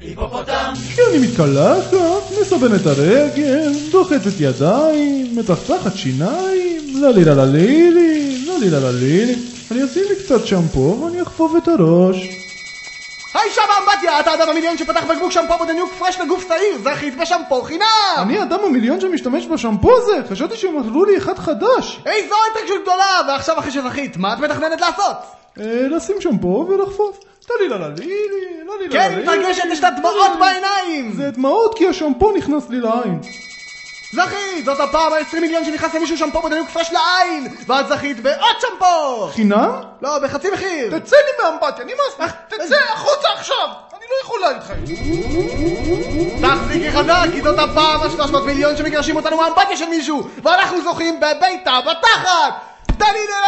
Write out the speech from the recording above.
היפופוטם! אני מתקלחת, מסבן את הרגל, דוחצת ידיים, מצחצחת שיניים, ללי ללה לילי, ללי ללה לילי. אני אשים לי קצת שמפו ואני אחפוף את הראש. היי שם אמבטיה, אתה אדם המיליון שפתח בקבוק שמפו בדניוק פרש לגוף צעיר, זכית בשמפו חינם! אני אדם המיליון שמשתמש בשמפו הזה? חשבתי שהם אכלו לי אחד חדש. איזו התרגשות גדולה! ועכשיו אחרי שזכית, מה את מתכננת לעשות? אה, לשים שמפו ולחפוף. טלי לה לה לילי, לה לי לה כן, מתרגשת, יש לה דמעות בעיניים! זה דמעות כי השמפו נכנס לי לעין. זכית! זאת הפעם ה-20 מיליון שנכנס למישהו שמפו בדניוק פרש לעין! ואת זכית בעוד שמפו! חינם? לא, בחצי מחיר! תצא לי מהאמבטיה, נמאס לי! תצא החוצה עכשיו! אני לא יכולה איתך. תחזיקי חזק, כי זאת הפעם ה-300 מיליון שמגרשים אותנו מהאמבטיה של מישהו! ואנחנו זוכים בביתה בתחת! דללילי!